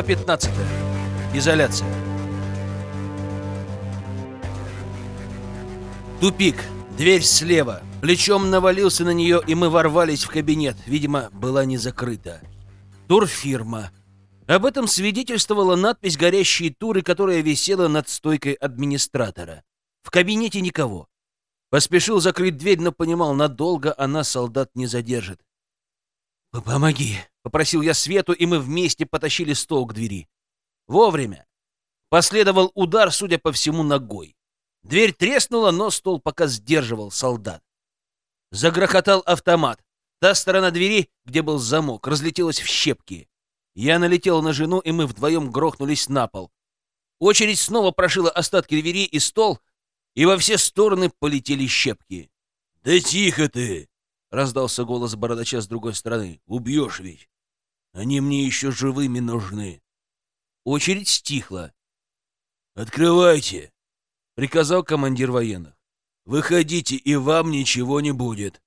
Глава 15. Изоляция. Тупик. Дверь слева. Плечом навалился на нее, и мы ворвались в кабинет. Видимо, была не закрыта. Турфирма. Об этом свидетельствовала надпись «Горящие туры», которая висела над стойкой администратора. В кабинете никого. Поспешил закрыть дверь, но понимал, надолго она солдат не задержит. «Помоги!» — попросил я Свету, и мы вместе потащили стол к двери. Вовремя. Последовал удар, судя по всему, ногой. Дверь треснула, но стол пока сдерживал солдат. Загрохотал автомат. Та сторона двери, где был замок, разлетелась в щепки. Я налетел на жену, и мы вдвоем грохнулись на пол. Очередь снова прошила остатки двери и стол, и во все стороны полетели щепки. «Да тихо ты!» — раздался голос бородача с другой стороны. «Убьешь ведь! Они мне еще живыми нужны!» Очередь стихла. «Открывайте!» — приказал командир военных. «Выходите, и вам ничего не будет!»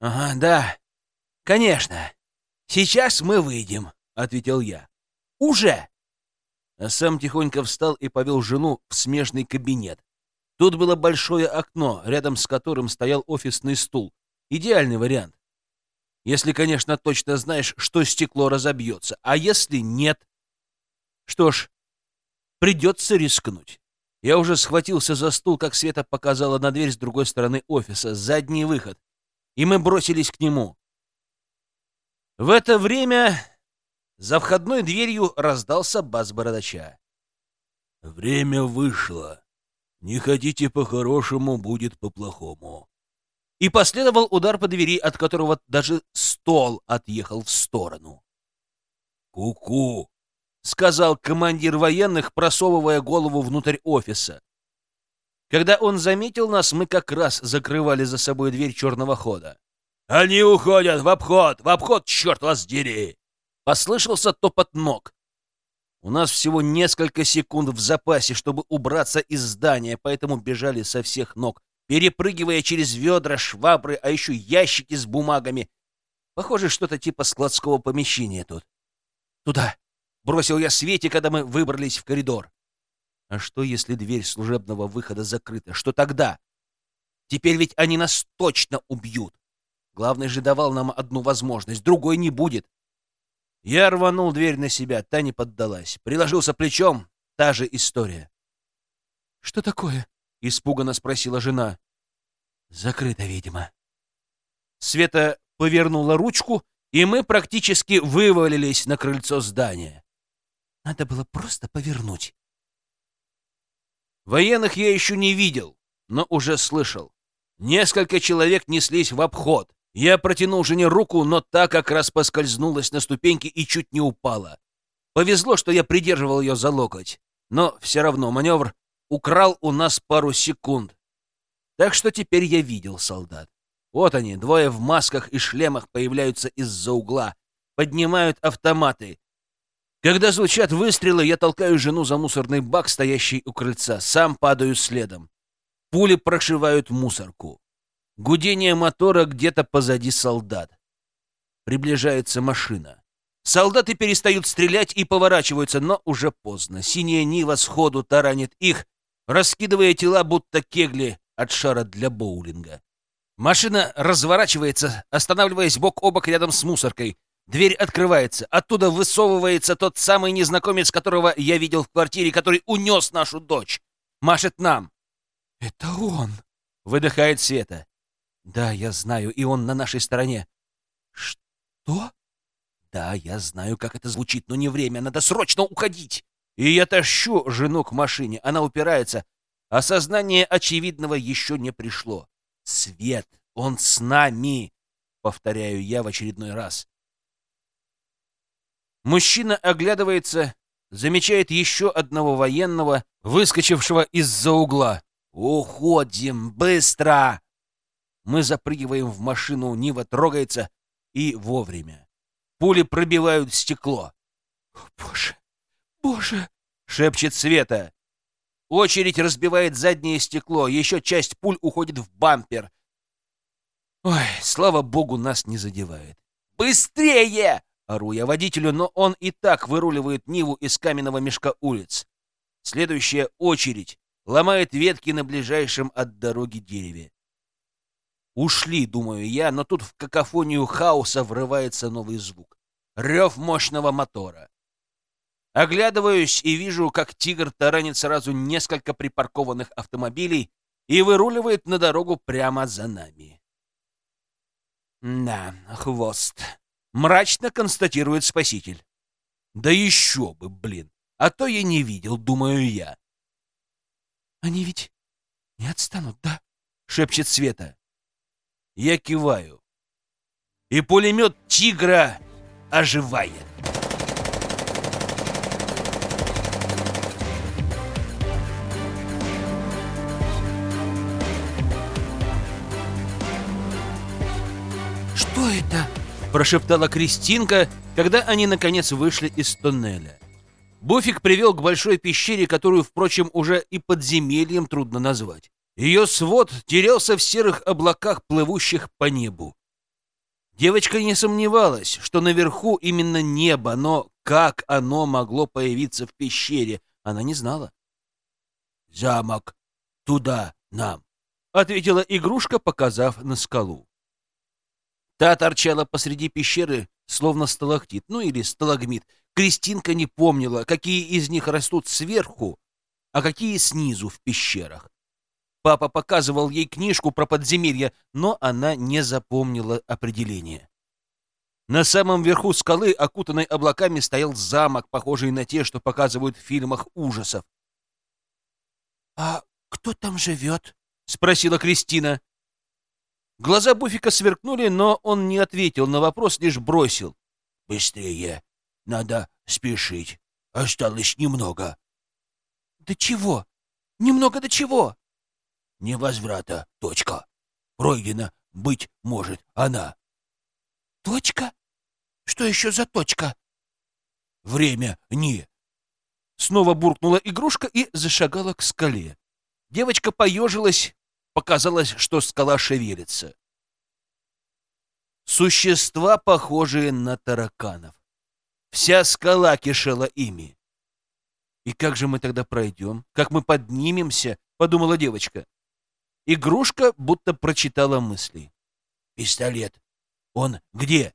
«Ага, да, конечно. Сейчас мы выйдем», — ответил я. «Уже!» А сам тихонько встал и повел жену в смежный кабинет. Тут было большое окно, рядом с которым стоял офисный стул, Идеальный вариант. Если, конечно, точно знаешь, что стекло разобьется. А если нет? Что ж, придется рискнуть. Я уже схватился за стул, как Света показала на дверь с другой стороны офиса, задний выход. И мы бросились к нему. В это время за входной дверью раздался бас бородача. «Время вышло. Не хотите по-хорошему, будет по-плохому и последовал удар по двери, от которого даже стол отъехал в сторону. «Ку-ку!» — сказал командир военных, просовывая голову внутрь офиса. Когда он заметил нас, мы как раз закрывали за собой дверь черного хода. «Они уходят в обход! В обход, черт вас дери!» Послышался топот ног. У нас всего несколько секунд в запасе, чтобы убраться из здания, поэтому бежали со всех ног, перепрыгивая через ведра, швабры, а еще ящики с бумагами. Похоже, что-то типа складского помещения тут. «Туда!» — бросил я Свете, когда мы выбрались в коридор. А что, если дверь служебного выхода закрыта? Что тогда? Теперь ведь они нас точно убьют. Главный же давал нам одну возможность, другой не будет. Я рванул дверь на себя, та не поддалась. Приложился плечом, та же история. — Что такое? — испуганно спросила жена. «Закрыто, видимо». Света повернула ручку, и мы практически вывалились на крыльцо здания. Надо было просто повернуть. Военных я еще не видел, но уже слышал. Несколько человек неслись в обход. Я протянул жене руку, но та как раз поскользнулась на ступеньке и чуть не упала. Повезло, что я придерживал ее за локоть, но все равно маневр украл у нас пару секунд. Так что теперь я видел солдат. Вот они, двое в масках и шлемах появляются из-за угла, поднимают автоматы. Когда звучат выстрелы, я толкаю жену за мусорный бак, стоящий у крыльца, сам падаю следом. Пули прошивают мусорку. Гудение мотора где-то позади солдат. Приближается машина. Солдаты перестают стрелять и поворачиваются, но уже поздно. Синяя Нива сходу таранит их, раскидывая тела, будто кегли от шара для боулинга. Машина разворачивается, останавливаясь бок о бок рядом с мусоркой. Дверь открывается. Оттуда высовывается тот самый незнакомец, которого я видел в квартире, который унес нашу дочь. Машет нам. «Это он!» — выдыхает Света. «Да, я знаю, и он на нашей стороне». «Что?» «Да, я знаю, как это звучит, но не время, надо срочно уходить!» И я тащу жену к машине. Она упирается. Осознание очевидного еще не пришло. Свет, он с нами, повторяю я в очередной раз. Мужчина оглядывается, замечает еще одного военного, выскочившего из-за угла. «Уходим! Быстро!» Мы запрыгиваем в машину, Нива трогается, и вовремя. Пули пробивают стекло. «Боже, «Боже!» — шепчет Света. Очередь разбивает заднее стекло, еще часть пуль уходит в бампер. Ой, слава богу, нас не задевает. «Быстрее!» — Ору я водителю, но он и так выруливает Ниву из каменного мешка улиц. Следующая очередь ломает ветки на ближайшем от дороги дереве. Ушли, думаю я, но тут в какофонию хаоса врывается новый звук. Рев мощного мотора. Оглядываюсь и вижу, как «Тигр» таранит сразу несколько припаркованных автомобилей и выруливает на дорогу прямо за нами. «Да, хвост», — мрачно констатирует спаситель. «Да еще бы, блин! А то я не видел, думаю я». «Они ведь не отстанут, да?» — шепчет Света. Я киваю. И пулемет «Тигра» оживает. Прошептала Кристинка, когда они, наконец, вышли из тоннеля. Буфик привел к большой пещере, которую, впрочем, уже и подземельем трудно назвать. Ее свод терялся в серых облаках, плывущих по небу. Девочка не сомневалась, что наверху именно небо, но как оно могло появиться в пещере, она не знала. «Замок! Туда нам!» — ответила игрушка, показав на скалу. Та торчала посреди пещеры, словно сталактит, ну или сталагмит. Кристинка не помнила, какие из них растут сверху, а какие снизу в пещерах. Папа показывал ей книжку про подземелья, но она не запомнила определение. На самом верху скалы, окутанной облаками, стоял замок, похожий на те, что показывают в фильмах ужасов. «А кто там живет?» — спросила Кристина. Глаза Буфика сверкнули, но он не ответил на вопрос, лишь бросил. «Быстрее! Надо спешить. Осталось немного». «До чего? Немного до чего?» невозврата. Точка. Пройдена, быть может, она. Точка? Что еще за точка? Время не. Снова буркнула игрушка и зашагала к скале. Девочка поежилась, показалось, что скала шевелится. Существа, похожие на тараканов. Вся скала кишела ими. «И как же мы тогда пройдем? Как мы поднимемся?» — подумала девочка. Игрушка будто прочитала мысли. «Пистолет! Он где?»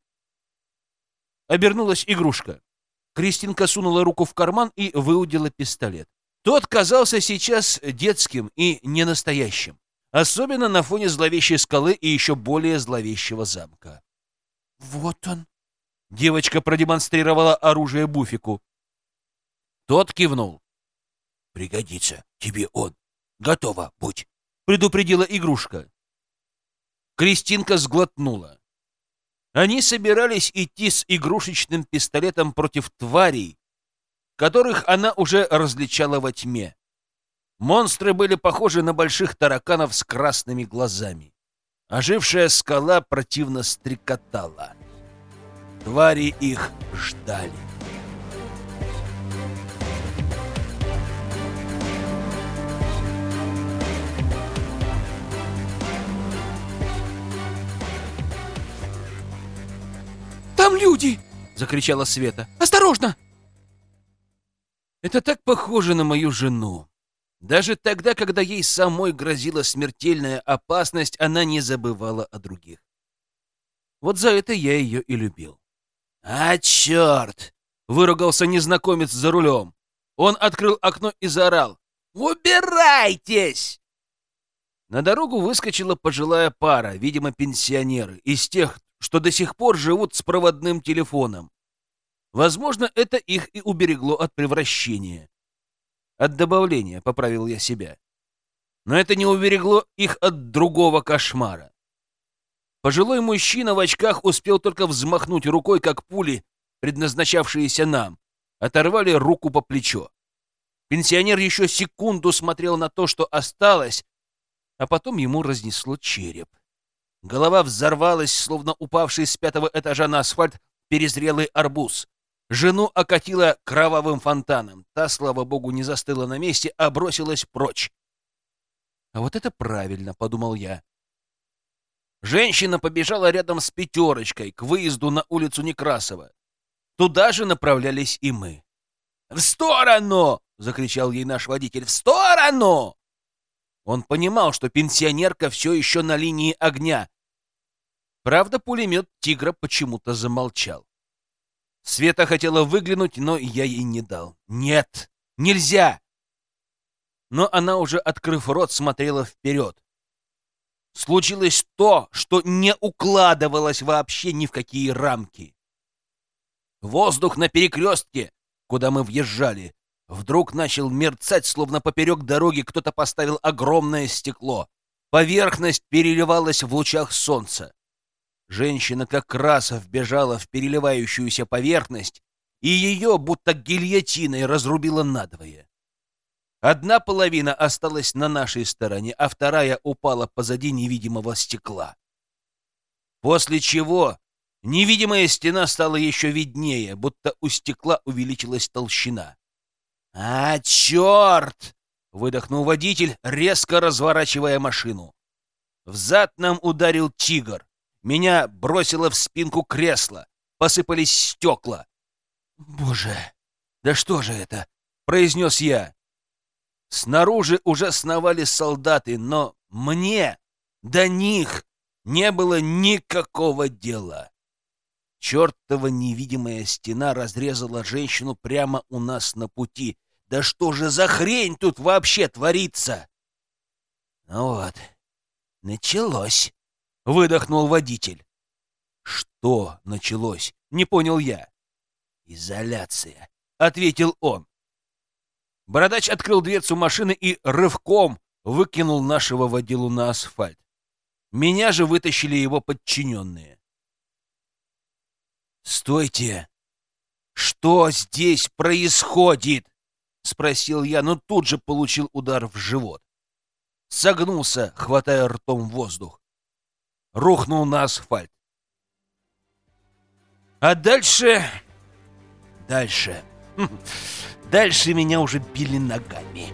Обернулась игрушка. Кристинка сунула руку в карман и выудила пистолет. Тот казался сейчас детским и ненастоящим, особенно на фоне зловещей скалы и еще более зловещего замка. «Вот он!» Девочка продемонстрировала оружие Буфику. Тот кивнул. «Пригодится тебе он. Готово будь!» предупредила игрушка. Кристинка сглотнула. Они собирались идти с игрушечным пистолетом против тварей, которых она уже различала во тьме. Монстры были похожи на больших тараканов с красными глазами. Ожившая скала противно стрекотала. Твари их ждали. Там люди!» — закричала Света. «Осторожно!» Это так похоже на мою жену. Даже тогда, когда ей самой грозила смертельная опасность, она не забывала о других. Вот за это я ее и любил. «А, черт!» — выругался незнакомец за рулем. Он открыл окно и заорал. «Убирайтесь!» На дорогу выскочила пожилая пара, видимо, пенсионеры, из тех, что до сих пор живут с проводным телефоном. Возможно, это их и уберегло от превращения. От добавления, поправил я себя. Но это не уберегло их от другого кошмара. Пожилой мужчина в очках успел только взмахнуть рукой, как пули, предназначавшиеся нам, оторвали руку по плечо. Пенсионер еще секунду смотрел на то, что осталось, а потом ему разнесло череп. Голова взорвалась, словно упавший с пятого этажа на асфальт перезрелый арбуз. Жену окатила кровавым фонтаном. Та, слава богу, не застыла на месте, а бросилась прочь. А вот это правильно, подумал я. Женщина побежала рядом с пятерочкой к выезду на улицу Некрасова. Туда же направлялись и мы. «В сторону!» — закричал ей наш водитель. «В сторону!» Он понимал, что пенсионерка все еще на линии огня. Правда, пулемет «Тигра» почему-то замолчал. Света хотела выглянуть, но я ей не дал. «Нет! Нельзя!» Но она, уже открыв рот, смотрела вперед. Случилось то, что не укладывалось вообще ни в какие рамки. Воздух на перекрестке, куда мы въезжали, вдруг начал мерцать, словно поперек дороги кто-то поставил огромное стекло. Поверхность переливалась в лучах солнца. Женщина как раз вбежала в переливающуюся поверхность, и ее будто гильотиной разрубила надвое. Одна половина осталась на нашей стороне, а вторая упала позади невидимого стекла. После чего невидимая стена стала еще виднее, будто у стекла увеличилась толщина. «А, черт!» — выдохнул водитель, резко разворачивая машину. Взад нам ударил тигр. Меня бросило в спинку кресла. Посыпались стекла. «Боже, да что же это?» — произнес я. Снаружи уже сновали солдаты, но мне, до них, не было никакого дела. Чертова невидимая стена разрезала женщину прямо у нас на пути. Да что же за хрень тут вообще творится? Ну вот, началось, — выдохнул водитель. Что началось? Не понял я. Изоляция, — ответил он. Бородач открыл дверцу машины и рывком выкинул нашего водилу на асфальт. Меня же вытащили его подчиненные. «Стойте! Что здесь происходит?» — спросил я, но тут же получил удар в живот. Согнулся, хватая ртом воздух. Рухнул на асфальт. А дальше... Дальше... Дальше меня уже били ногами.